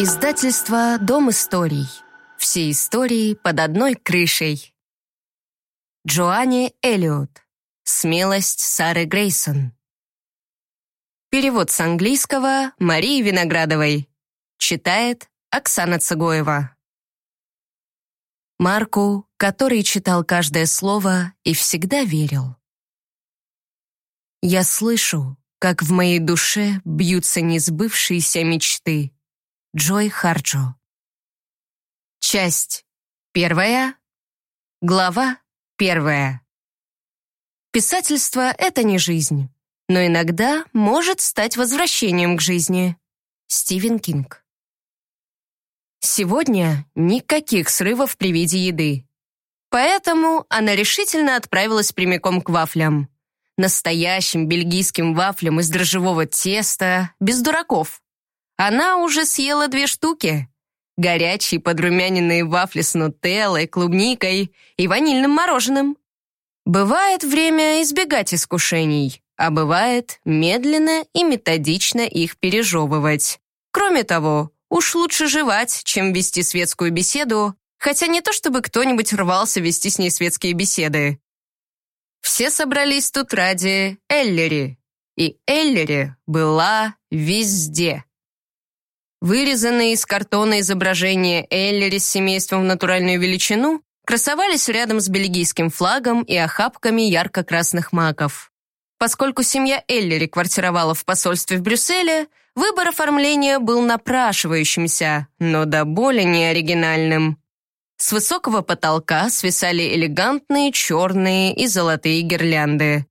Издательство «Дом историй». Все истории под одной крышей. Джоанни Эллиот. Смелость Сары Грейсон. Перевод с английского Марии Виноградовой. Читает Оксана Цыгоева. Марку, который читал каждое слово и всегда верил. Я слышу, как в моей душе бьются несбывшиеся мечты. Джой Харджо. Часть первая. Глава первая. Писательство — это не жизнь, но иногда может стать возвращением к жизни. Стивен Кинг. Сегодня никаких срывов при виде еды. Поэтому она решительно отправилась прямиком к вафлям. Настоящим бельгийским вафлям из дрожжевого теста, без дураков. Она уже съела две штуки. Горячие подрумяненные вафли с нутеллой, клубникой и ванильным мороженым. Бывает время избегать искушений, а бывает медленно и методично их пережевывать. Кроме того, уж лучше жевать, чем вести светскую беседу, хотя не то чтобы кто-нибудь рвался вести с ней светские беседы. Все собрались тут ради Эллери, и Эллери была везде. Вырезанные из картона изображения Эллери с семейством в натуральную величину красовались рядом с бельгийским флагом и охапками ярко-красных маков. Поскольку семья Эллери квартировала в посольстве в Брюсселе, выбор оформления был напрашивающимся, но до боли неоригинальным. С высокого потолка свисали элегантные черные и золотые гирлянды.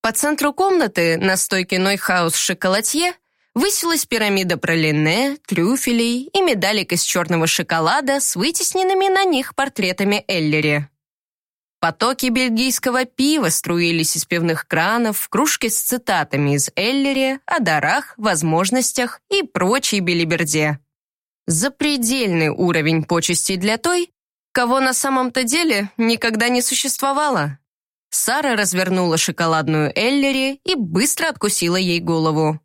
По центру комнаты на стойке Neuhaus Chocolatier высилась пирамида пралине, трюфелей и медалек из черного шоколада с вытесненными на них портретами Эллери. Потоки бельгийского пива струились из пивных кранов в кружки с цитатами из Эллери о дарах, возможностях и прочей белиберде. Запредельный уровень почестей для той, кого на самом-то деле никогда не существовало. Сара развернула шоколадную Эллери и быстро откусила ей голову.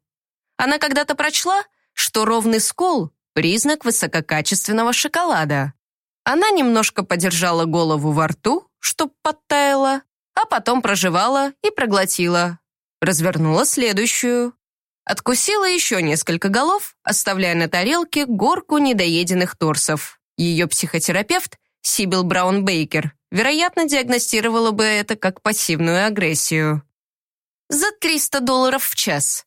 Она когда-то прочла, что ровный скол — признак высококачественного шоколада. Она немножко подержала голову во рту, чтоб подтаяла, а потом прожевала и проглотила. Развернула следующую. Откусила еще несколько голов, оставляя на тарелке горку недоеденных торсов. Ее психотерапевт, Сибил Браун Бейкер, вероятно, диагностировала бы это как пассивную агрессию. За 300 долларов в час.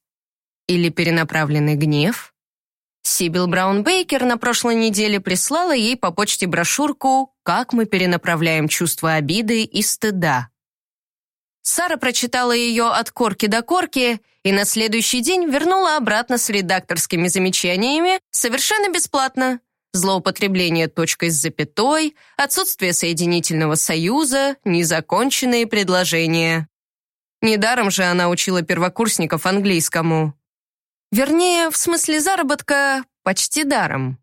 Или перенаправленный гнев? Сибил Браун Бейкер на прошлой неделе прислала ей по почте брошюрку «Как мы перенаправляем чувство обиды и стыда». Сара прочитала ее от корки до корки и на следующий день вернула обратно с редакторскими замечаниями совершенно бесплатно. Злоупотребление точкой с запятой, отсутствие соединительного союза, незаконченные предложения. Недаром же она учила первокурсников английскому. Вернее, в смысле заработка почти даром.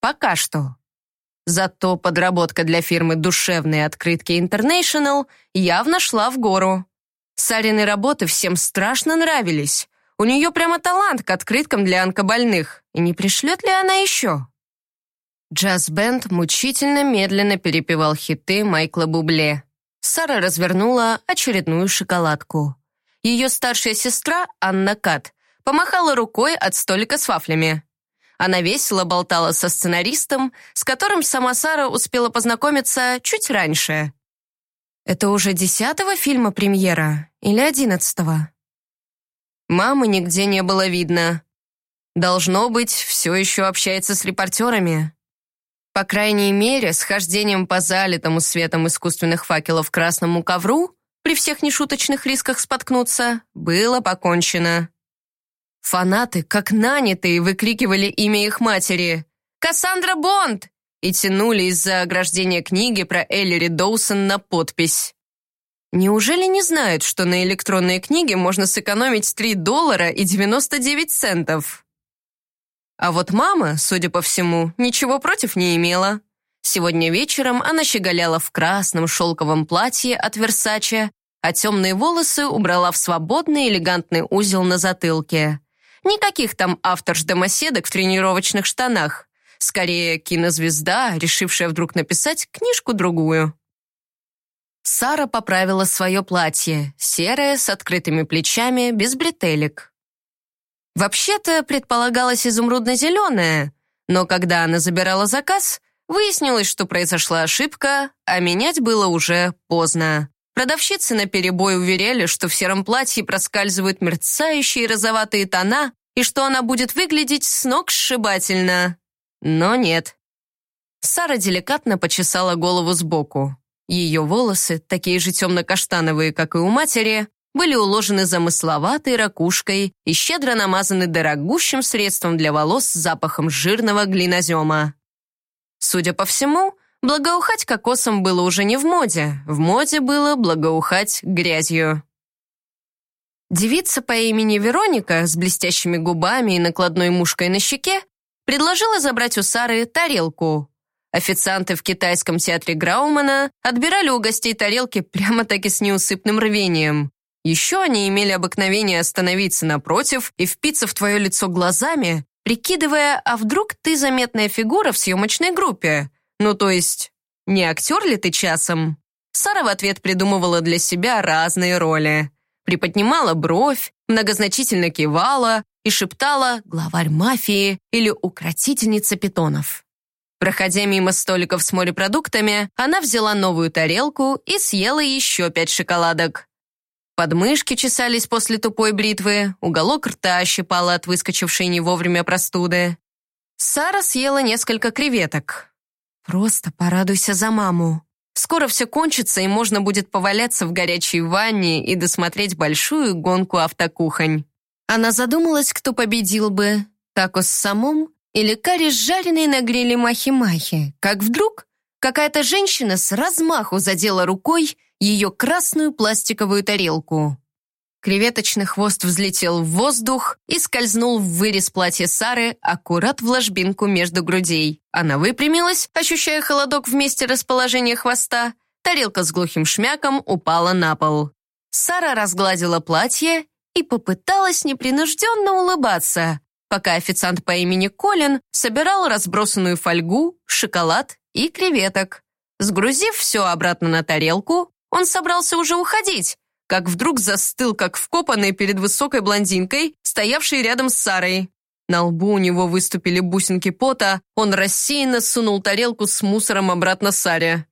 Пока что. Зато подработка для фирмы «Душевные открытки International явно шла в гору. Сарины работы всем страшно нравились. У нее прямо талант к открыткам для онкобольных. И не пришлет ли она еще? Джаз-бенд мучительно медленно перепевал хиты Майкла Бубле. Сара развернула очередную шоколадку. Ее старшая сестра, Анна Кат, помахала рукой от столика с вафлями. Она весело болтала со сценаристом, с которым сама Сара успела познакомиться чуть раньше. Это уже десятого фильма премьера или одиннадцатого? Мамы нигде не было видно. Должно быть, все еще общается с репортерами. По крайней мере, с хождением по залитому светом искусственных факелов красному ковру, при всех нешуточных рисках споткнуться, было покончено. Фанаты, как нанятые, выкрикивали имя их матери «Кассандра Бонд!» и тянули из-за ограждения книги про Эллири Доусон на подпись. Неужели не знают, что на электронные книги можно сэкономить 3 доллара и 99 центов? А вот мама, судя по всему, ничего против не имела. Сегодня вечером она щеголяла в красном шелковом платье от Версаче, а темные волосы убрала в свободный элегантный узел на затылке. Никаких там авторш-домоседок в тренировочных штанах. Скорее, кинозвезда, решившая вдруг написать книжку-другую. Сара поправила свое платье, серое, с открытыми плечами, без бретелек. Вообще-то предполагалось изумрудно-зеленое, но когда она забирала заказ, выяснилось, что произошла ошибка, а менять было уже поздно. Продавщицы наперебой уверяли, что в сером платье проскальзывают мерцающие розоватые тона и что она будет выглядеть с ног сшибательно. Но нет. Сара деликатно почесала голову сбоку. Ее волосы, такие же темно-каштановые, как и у матери, были уложены замысловатой ракушкой и щедро намазаны дорогущим средством для волос с запахом жирного глинозема. Судя по всему, благоухать кокосом было уже не в моде. В моде было благоухать грязью. Девица по имени Вероника с блестящими губами и накладной мушкой на щеке предложила забрать у Сары тарелку. Официанты в китайском театре Граумана отбирали у гостей тарелки прямо-таки с неусыпным рвением. Еще они имели обыкновение остановиться напротив и впиться в твое лицо глазами, прикидывая, а вдруг ты заметная фигура в съемочной группе? Ну, то есть, не актер ли ты часом? Сара в ответ придумывала для себя разные роли приподнимала бровь, многозначительно кивала и шептала «главарь мафии» или «укротительница питонов». Проходя мимо столиков с морепродуктами, она взяла новую тарелку и съела еще пять шоколадок. Подмышки чесались после тупой бритвы, уголок рта щипала от выскочившей не вовремя простуды. Сара съела несколько креветок. «Просто порадуйся за маму», Скоро все кончится, и можно будет поваляться в горячей ванне и досмотреть большую гонку автокухонь. Она задумалась, кто победил бы, тако с самом или карри с жареной на гриле махи-махи, как вдруг какая-то женщина с размаху задела рукой ее красную пластиковую тарелку. Креветочный хвост взлетел в воздух и скользнул в вырез платья Сары аккурат в ложбинку между грудей. Она выпрямилась, ощущая холодок в месте расположения хвоста. Тарелка с глухим шмяком упала на пол. Сара разгладила платье и попыталась непринужденно улыбаться, пока официант по имени Колин собирал разбросанную фольгу, шоколад и креветок. Сгрузив все обратно на тарелку, он собрался уже уходить, как вдруг застыл, как вкопанный перед высокой блондинкой, стоявшей рядом с Сарой. На лбу у него выступили бусинки пота, он рассеянно сунул тарелку с мусором обратно Саре.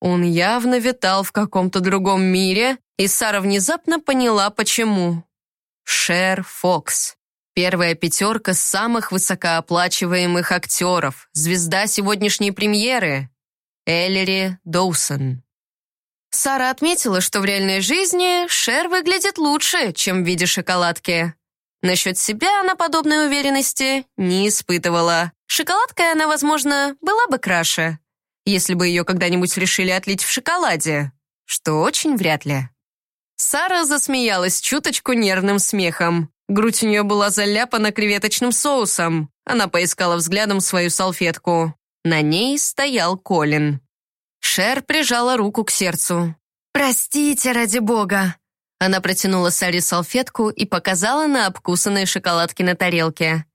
Он явно витал в каком-то другом мире, и Сара внезапно поняла, почему. Шер Фокс. Первая пятерка самых высокооплачиваемых актеров, звезда сегодняшней премьеры. Эллери Доусон. Сара отметила, что в реальной жизни Шер выглядит лучше, чем в виде шоколадки. Насчет себя она подобной уверенности не испытывала. Шоколадкой она, возможно, была бы краше, если бы ее когда-нибудь решили отлить в шоколаде, что очень вряд ли. Сара засмеялась чуточку нервным смехом. Грудь у нее была заляпана креветочным соусом. Она поискала взглядом свою салфетку. На ней стоял Колин. Шер прижала руку к сердцу. «Простите, ради бога!» Она протянула Саре салфетку и показала на обкусанные шоколадки на тарелке.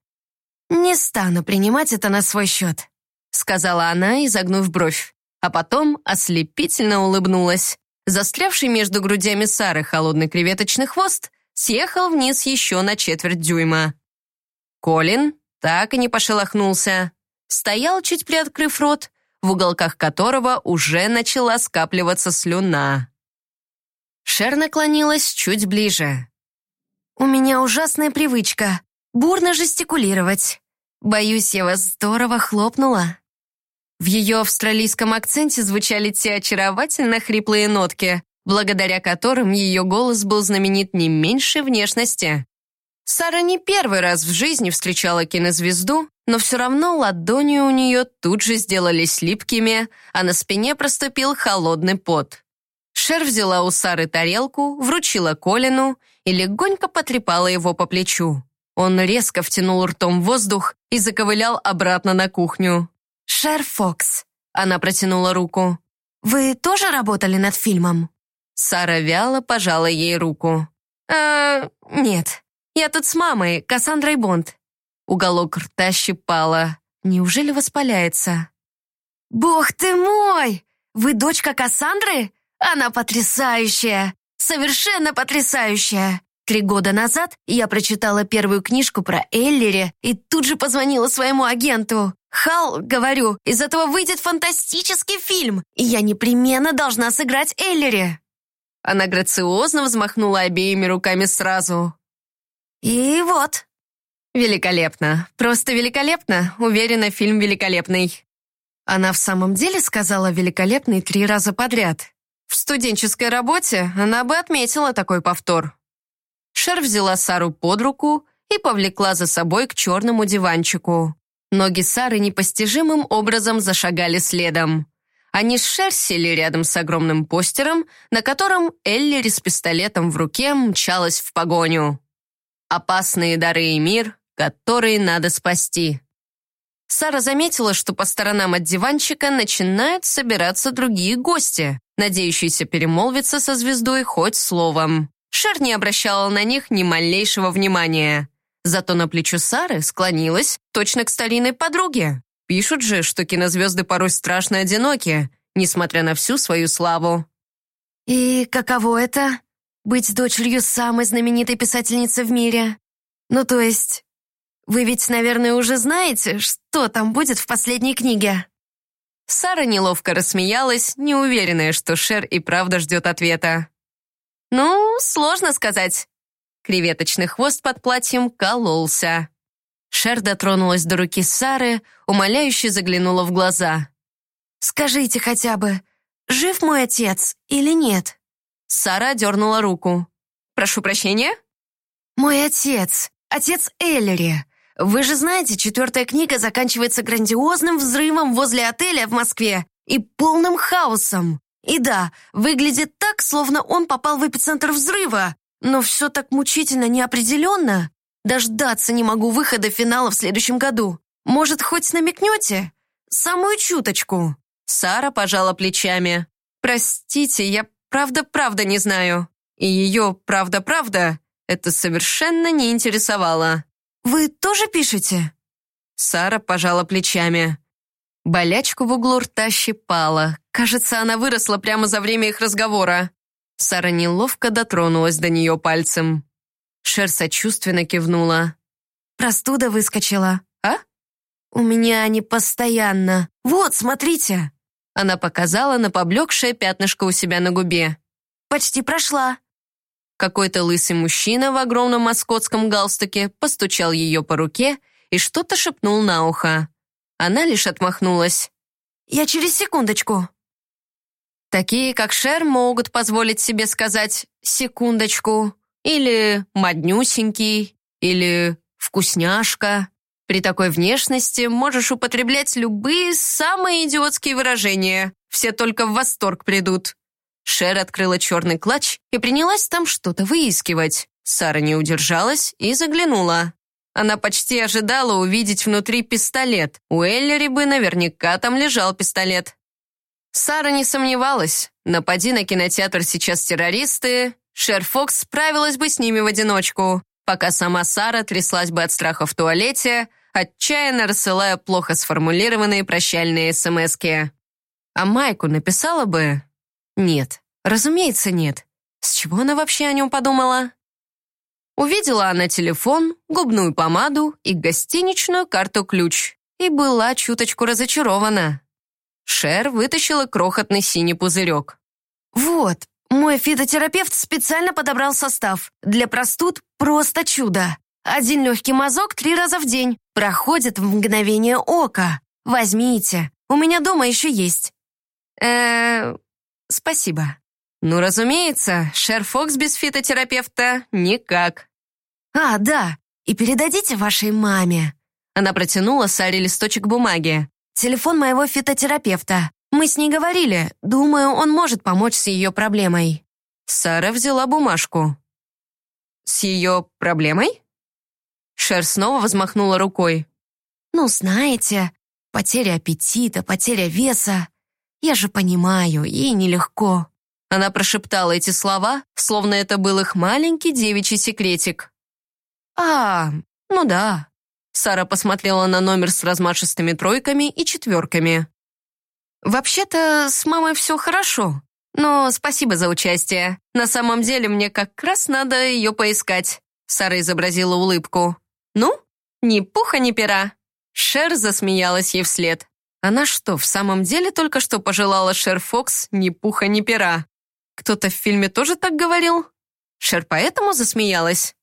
«Не стану принимать это на свой счет», сказала она, изогнув бровь. А потом ослепительно улыбнулась. Застрявший между грудями Сары холодный креветочный хвост съехал вниз еще на четверть дюйма. Колин так и не пошелохнулся. Стоял, чуть приоткрыв рот, в уголках которого уже начала скапливаться слюна. Шер наклонилась чуть ближе. «У меня ужасная привычка — бурно жестикулировать. Боюсь, я вас здорово хлопнула». В ее австралийском акценте звучали те очаровательно хриплые нотки, благодаря которым ее голос был знаменит не меньше внешности. Сара не первый раз в жизни встречала кинозвезду, но все равно ладони у нее тут же сделались липкими, а на спине проступил холодный пот. Шер взяла у Сары тарелку, вручила Колину и легонько потрепала его по плечу. Он резко втянул ртом воздух и заковылял обратно на кухню. «Шер Фокс», — она протянула руку. «Вы тоже работали над фильмом?» Сара вяло пожала ей руку. «Э, нет, я тут с мамой, Кассандрой Бонд». Уголок рта щипала. Неужели воспаляется? «Бог ты мой! Вы дочка Кассандры? Она потрясающая! Совершенно потрясающая! Три года назад я прочитала первую книжку про Эллери и тут же позвонила своему агенту. «Хал, говорю, из этого выйдет фантастический фильм, и я непременно должна сыграть Эллери!» Она грациозно взмахнула обеими руками сразу. «И вот!» «Великолепно! Просто великолепно! Уверена, фильм великолепный!» Она в самом деле сказала «великолепный» три раза подряд. В студенческой работе она бы отметила такой повтор. Шер взяла Сару под руку и повлекла за собой к черному диванчику. Ноги Сары непостижимым образом зашагали следом. Они с Шер сели рядом с огромным постером, на котором Эллири с пистолетом в руке мчалась в погоню. «Опасные дары и мир, которые надо спасти». Сара заметила, что по сторонам от диванчика начинают собираться другие гости, надеющиеся перемолвиться со звездой хоть словом. Шер не обращала на них ни малейшего внимания. Зато на плечо Сары склонилась точно к старинной подруге. Пишут же, что кинозвезды порой страшно одиноки, несмотря на всю свою славу. «И каково это? Быть дочерью самой знаменитой писательницы в мире? Ну, то есть, вы ведь, наверное, уже знаете, что там будет в последней книге?» Сара неловко рассмеялась, неуверенная, что Шер и правда ждет ответа. «Ну, сложно сказать». Креветочный хвост под платьем кололся. Шер дотронулась до руки Сары, умоляюще заглянула в глаза. «Скажите хотя бы, жив мой отец или нет?» Сара дернула руку. «Прошу прощения?» «Мой отец, отец Эллери. Вы же знаете, четвертая книга заканчивается грандиозным взрывом возле отеля в Москве и полным хаосом. И да, выглядит так, словно он попал в эпицентр взрыва, но все так мучительно неопределенно. Дождаться не могу выхода финала в следующем году. Может, хоть намекнете? Самую чуточку». Сара пожала плечами. «Простите, я правда-правда не знаю». И ее «правда-правда» это совершенно не интересовало. «Вы тоже пишете?» Сара пожала плечами. Болячку в углу рта щипала. Кажется, она выросла прямо за время их разговора. Сара неловко дотронулась до нее пальцем. Шер сочувственно кивнула. «Простуда выскочила, а? У меня они постоянно. Вот, смотрите!» Она показала на поблекшее пятнышко у себя на губе. «Почти прошла. Какой-то лысый мужчина в огромном маскотском галстуке постучал ее по руке и что-то шепнул на ухо. Она лишь отмахнулась. «Я через секундочку». Такие, как Шер, могут позволить себе сказать «секундочку» или «моднюсенький» или «вкусняшка». При такой внешности можешь употреблять любые самые идиотские выражения. Все только в восторг придут. Шер открыла черный клатч и принялась там что-то выискивать. Сара не удержалась и заглянула. Она почти ожидала увидеть внутри пистолет. У Эллери бы наверняка там лежал пистолет. Сара не сомневалась. Напади на кинотеатр сейчас террористы, Шер Фокс справилась бы с ними в одиночку, пока сама Сара тряслась бы от страха в туалете, отчаянно рассылая плохо сформулированные прощальные смски. А Майку написала бы нет, разумеется, нет. С чего она вообще о нем подумала? Увидела она телефон, губную помаду и гостиничную карту-ключ и была чуточку разочарована. Шер вытащила крохотный синий пузырек. «Вот, мой фитотерапевт специально подобрал состав. Для простуд просто чудо. Один легкий мазок три раза в день. Проходит в мгновение ока. Возьмите, у меня дома еще есть». «Э, «Спасибо». «Ну, разумеется, Шер Фокс без фитотерапевта никак». «А, да, и передадите вашей маме». Она протянула Саре листочек бумаги. «Телефон моего фитотерапевта. Мы с ней говорили. Думаю, он может помочь с ее проблемой». Сара взяла бумажку. «С ее проблемой?» Шер снова взмахнула рукой. «Ну, знаете, потеря аппетита, потеря веса. Я же понимаю, ей нелегко». Она прошептала эти слова, словно это был их маленький девичий секретик. «А, ну да. Сара посмотрела на номер с размашистыми тройками и четверками. «Вообще-то с мамой все хорошо, но спасибо за участие. На самом деле мне как раз надо ее поискать». Сара изобразила улыбку. «Ну, ни пуха, ни пера». Шер засмеялась ей вслед. Она что, в самом деле только что пожелала Шер Фокс ни пуха, ни пера? Кто-то в фильме тоже так говорил? Шер поэтому засмеялась?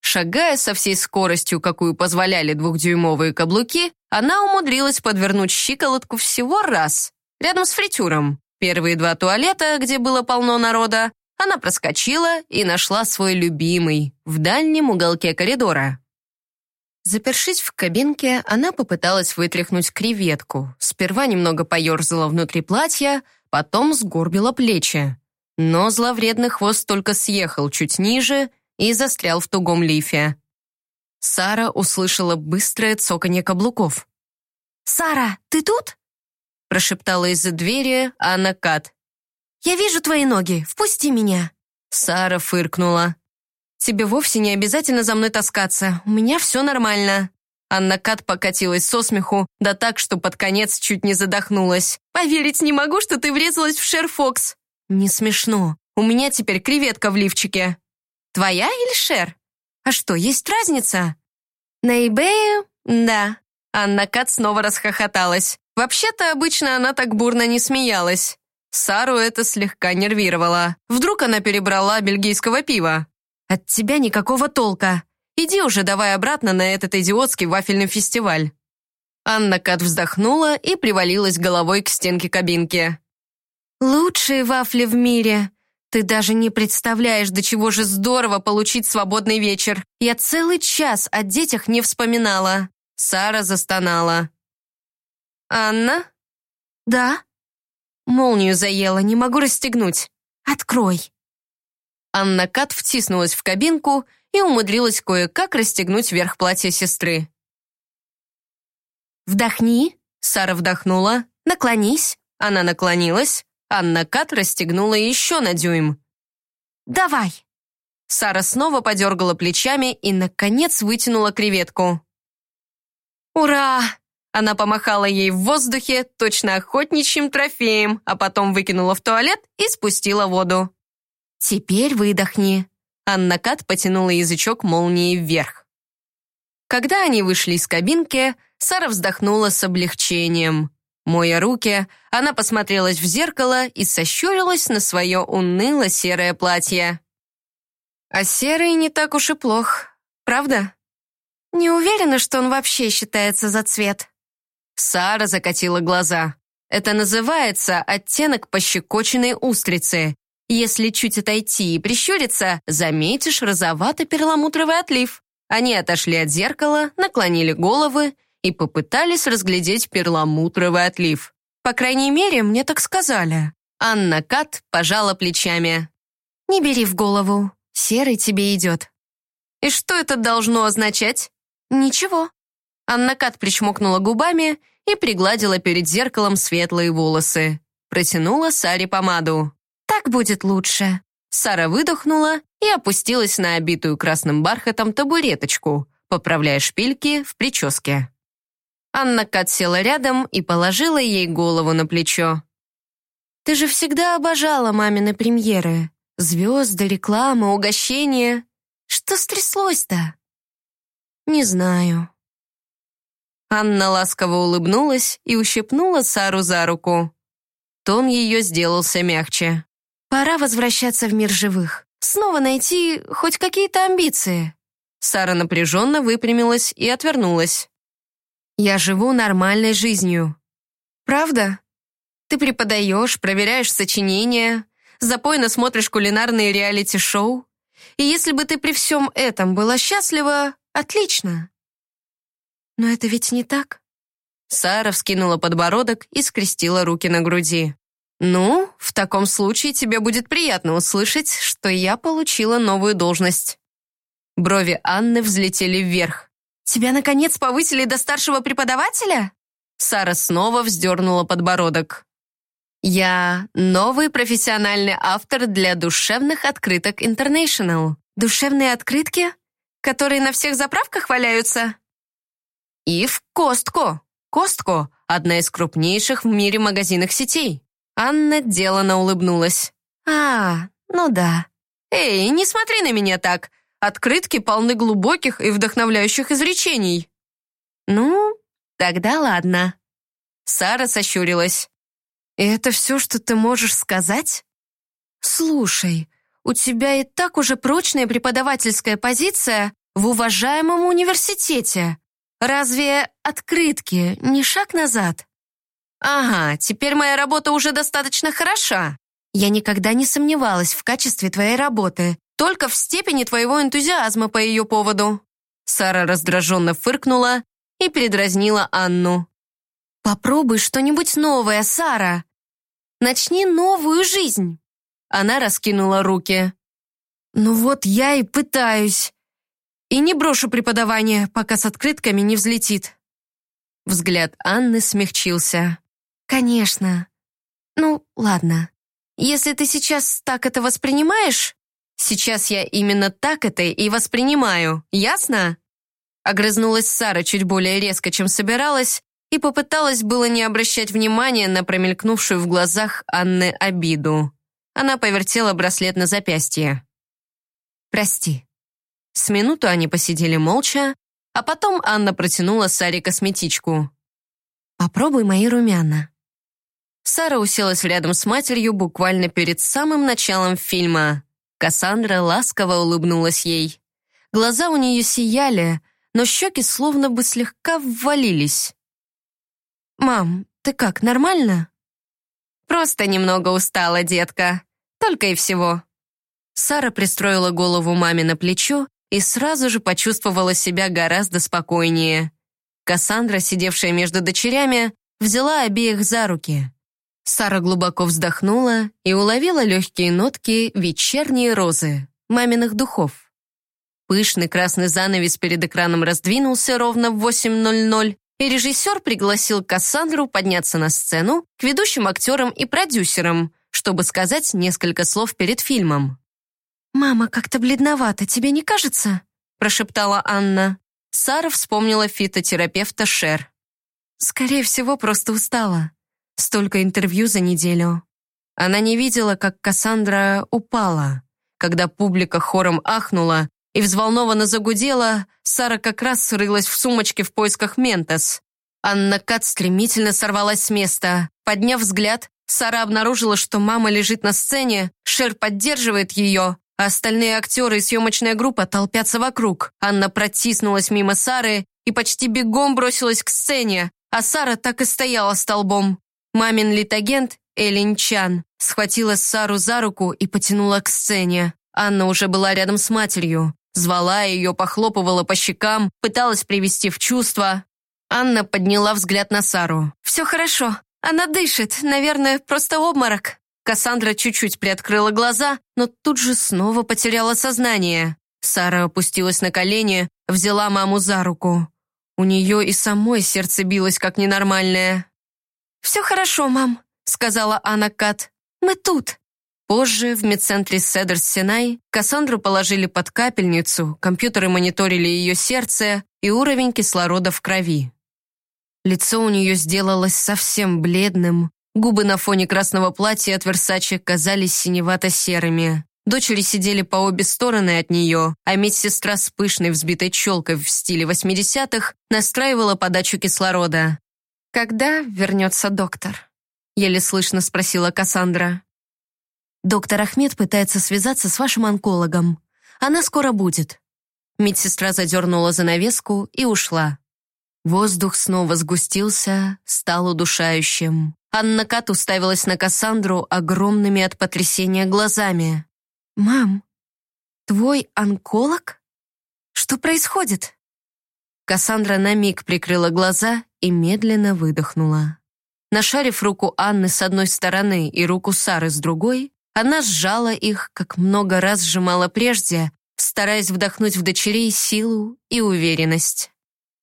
Шагая со всей скоростью, какую позволяли двухдюймовые каблуки, она умудрилась подвернуть щиколотку всего раз, рядом с фритюром. Первые два туалета, где было полно народа, она проскочила и нашла свой любимый в дальнем уголке коридора. Запершись в кабинке, она попыталась вытряхнуть креветку. Сперва немного поерзала внутри платья, потом сгорбила плечи. Но зловредный хвост только съехал чуть ниже и застрял в тугом лифе. Сара услышала быстрое цоканье каблуков. «Сара, ты тут?» прошептала из-за двери Анна Кат. «Я вижу твои ноги, впусти меня!» Сара фыркнула. «Тебе вовсе не обязательно за мной таскаться, у меня все нормально». Анна Кат покатилась со смеху, да так, что под конец чуть не задохнулась. «Поверить не могу, что ты врезалась в Шерфокс». «Не смешно. У меня теперь креветка в лифчике». Твоя или Шер? А что, есть разница? На eBay? Да. Анна Кат снова расхохоталась. Вообще-то обычно она так бурно не смеялась. Сару это слегка нервировало. Вдруг она перебрала бельгийского пива. «От тебя никакого толка. Иди уже давай обратно на этот идиотский вафельный фестиваль». Анна Кат вздохнула и привалилась головой к стенке кабинки. «Лучшие вафли в мире. Ты даже не представляешь, до чего же здорово получить свободный вечер. Я целый час о детях не вспоминала. Сара застонала. «Анна?» «Да?» «Молнию заела, не могу расстегнуть. Открой». Анна Кат втиснулась в кабинку и умудрилась кое-как расстегнуть верх платья сестры. «Вдохни», — Сара вдохнула. «Наклонись». Она наклонилась. Анна Кат расстегнула еще на дюйм. «Давай!» Сара снова подергала плечами и, наконец, вытянула креветку. «Ура!» Она помахала ей в воздухе, точно охотничьим трофеем, а потом выкинула в туалет и спустила воду. «Теперь выдохни». Анна Кат потянула язычок молнии вверх. Когда они вышли из кабинки, Сара вздохнула с облегчением. Моя руки, она посмотрелась в зеркало и сощурилась на свое уныло-серое платье. А серый не так уж и плох, правда? Не уверена, что он вообще считается за цвет. Сара закатила глаза. Это называется оттенок пощекоченной устрицы. Если чуть отойти и прищуриться, заметишь розовато-перламутровый отлив. Они отошли от зеркала, наклонили головы и попытались разглядеть перламутровый отлив. По крайней мере, мне так сказали. Анна Кат пожала плечами. «Не бери в голову. Серый тебе идет». «И что это должно означать?» «Ничего». Анна Кат причмокнула губами и пригладила перед зеркалом светлые волосы. Протянула Саре помаду. «Так будет лучше». Сара выдохнула и опустилась на обитую красным бархатом табуреточку, поправляя шпильки в прическе. Анна Кат села рядом и положила ей голову на плечо. «Ты же всегда обожала мамины премьеры. Звезды, реклама, угощения. Что стряслось-то?» «Не знаю». Анна ласково улыбнулась и ущипнула Сару за руку. Тон ее сделался мягче. «Пора возвращаться в мир живых. Снова найти хоть какие-то амбиции». Сара напряженно выпрямилась и отвернулась. Я живу нормальной жизнью. Правда? Ты преподаешь, проверяешь сочинения, запойно смотришь кулинарные реалити-шоу. И если бы ты при всем этом была счастлива, отлично. Но это ведь не так. Сара вскинула подбородок и скрестила руки на груди. «Ну, в таком случае тебе будет приятно услышать, что я получила новую должность». Брови Анны взлетели вверх. «Тебя, наконец, повысили до старшего преподавателя?» Сара снова вздернула подбородок. «Я новый профессиональный автор для душевных открыток International». «Душевные открытки? Которые на всех заправках валяются?» И в Костко. Костко — одна из крупнейших в мире магазинных сетей. Анна делано улыбнулась. «А, ну да». «Эй, не смотри на меня так. Открытки полны глубоких и вдохновляющих изречений». «Ну, тогда ладно». Сара сощурилась. «И это все, что ты можешь сказать?» «Слушай, у тебя и так уже прочная преподавательская позиция в уважаемом университете. Разве открытки не шаг назад?» «Ага, теперь моя работа уже достаточно хороша». «Я никогда не сомневалась в качестве твоей работы, только в степени твоего энтузиазма по ее поводу». Сара раздраженно фыркнула и передразнила Анну. «Попробуй что-нибудь новое, Сара. Начни новую жизнь». Она раскинула руки. «Ну вот я и пытаюсь. И не брошу преподавание, пока с открытками не взлетит». Взгляд Анны смягчился. «Конечно. Ну, ладно. Если ты сейчас так это воспринимаешь...» «Сейчас я именно так это и воспринимаю, ясно?» Огрызнулась Сара чуть более резко, чем собиралась, и попыталась было не обращать внимания на промелькнувшую в глазах Анны обиду. Она повертела браслет на запястье. «Прости». С минуту они посидели молча, а потом Анна протянула Саре косметичку. «Попробуй мои румяна». Сара уселась рядом с матерью буквально перед самым началом фильма. Кассандра ласково улыбнулась ей. Глаза у нее сияли, но щеки словно бы слегка ввалились. «Мам, ты как, нормально?» «Просто немного устала, детка. Только и всего». Сара пристроила голову маме на плечо и сразу же почувствовала себя гораздо спокойнее. Кассандра, сидевшая между дочерями, взяла обеих за руки. Сара глубоко вздохнула и уловила легкие нотки вечерней розы, маминых духов. Пышный красный занавес перед экраном раздвинулся ровно в 8.00, и режиссер пригласил Кассандру подняться на сцену к ведущим актерам и продюсерам, чтобы сказать несколько слов перед фильмом. «Мама как-то бледновата, тебе не кажется?» прошептала Анна. Сара вспомнила фитотерапевта Шер. «Скорее всего, просто устала. Столько интервью за неделю». Она не видела, как Кассандра упала. Когда публика хором ахнула и взволнованно загудела, Сара как раз срылась в сумочке в поисках Ментос. Анна Кат стремительно сорвалась с места. Подняв взгляд, Сара обнаружила, что мама лежит на сцене, Шер поддерживает ее, а остальные актеры и съемочная группа толпятся вокруг. Анна протиснулась мимо Сары и почти бегом бросилась к сцене, а Сара так и стояла столбом. Мамин литагент, Элин Чан, схватила Сару за руку и потянула к сцене. Анна уже была рядом с матерью. Звала ее, похлопывала по щекам, пыталась привести в чувство. Анна подняла взгляд на Сару. «Все хорошо. Она дышит. Наверное, просто обморок». Кассандра чуть-чуть приоткрыла глаза, но тут же снова потеряла сознание. Сара опустилась на колени, взяла маму за руку. У нее и самой сердце билось как ненормальное. «Все хорошо, мам», — сказала Анна Кат. «Мы тут». Позже в медцентре Седерс Синай Кассандру положили под капельницу, компьютеры мониторили ее сердце и уровень кислорода в крови. Лицо у нее сделалось совсем бледным, Губы на фоне красного платья от Версачи казались синевато-серыми. Дочери сидели по обе стороны от нее, а медсестра с пышной взбитой челкой в стиле 80-х настраивала подачу кислорода. «Когда вернется доктор?» — еле слышно спросила Кассандра. «Доктор Ахмед пытается связаться с вашим онкологом. Она скоро будет». Медсестра задернула занавеску и ушла. Воздух снова сгустился, стал удушающим. Анна Кат уставилась на Кассандру огромными от потрясения глазами. «Мам, твой онколог? Что происходит?» Кассандра на миг прикрыла глаза и медленно выдохнула. Нашарив руку Анны с одной стороны и руку Сары с другой, она сжала их, как много раз сжимала прежде, стараясь вдохнуть в дочерей силу и уверенность.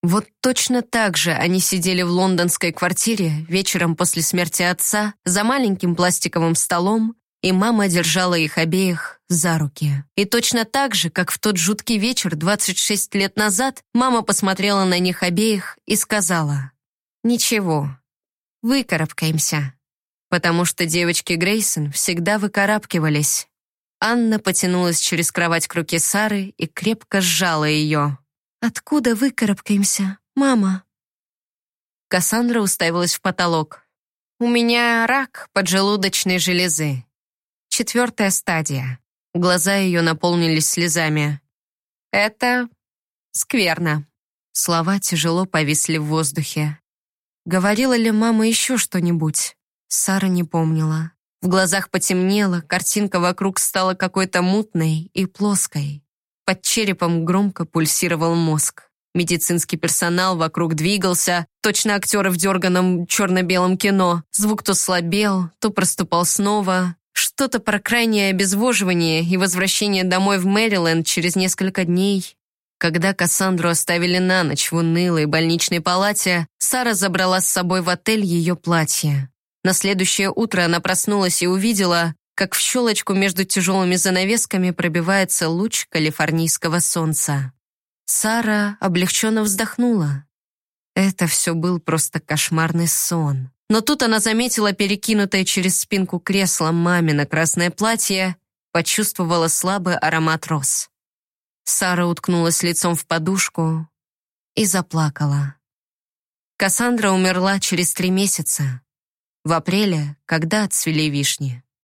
Вот точно так же они сидели в лондонской квартире вечером после смерти отца за маленьким пластиковым столом и мама держала их обеих за руки. И точно так же, как в тот жуткий вечер 26 лет назад, мама посмотрела на них обеих и сказала, «Ничего, выкарабкаемся». Потому что девочки Грейсон всегда выкарабкивались. Анна потянулась через кровать к руке Сары и крепко сжала ее. «Откуда выкарабкаемся, мама?» Кассандра уставилась в потолок. «У меня рак поджелудочной железы. Четвертая стадия». Глаза ее наполнились слезами. «Это скверно». Слова тяжело повисли в воздухе. Говорила ли мама еще что-нибудь? Сара не помнила. В глазах потемнело, картинка вокруг стала какой-то мутной и плоской. Под черепом громко пульсировал мозг. Медицинский персонал вокруг двигался, точно актеры в дерганом черно-белом кино. Звук то слабел, то проступал снова. Что-то про крайнее обезвоживание и возвращение домой в Мэриленд через несколько дней. Когда Кассандру оставили на ночь в унылой больничной палате, Сара забрала с собой в отель ее платье. На следующее утро она проснулась и увидела, как в щелочку между тяжелыми занавесками пробивается луч калифорнийского солнца. Сара облегченно вздохнула. Это все был просто кошмарный сон. Но тут она заметила перекинутое через спинку кресла мамино красное платье, почувствовала слабый аромат роз. Сара уткнулась лицом в подушку и заплакала. Кассандра умерла через три месяца, в апреле, когда отцвели вишни.